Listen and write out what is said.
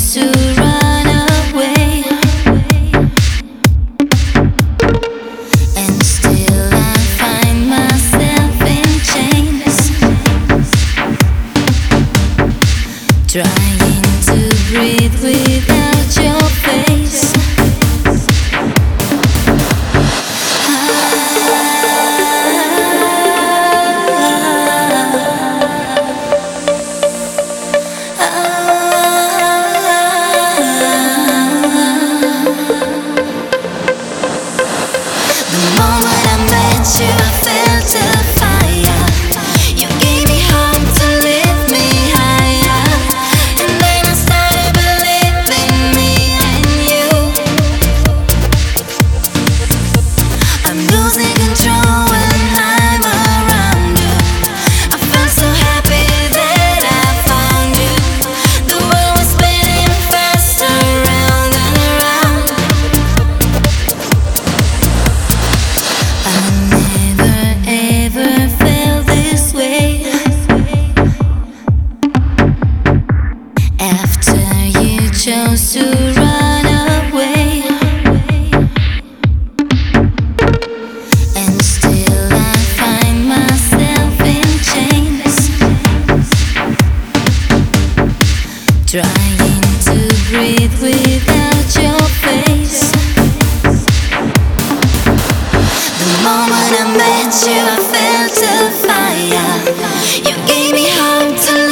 to run away. And still I find myself in chains. Trying to breathe without you Trying to breathe without your face. The moment I met you I felt a fire. You gave me hope to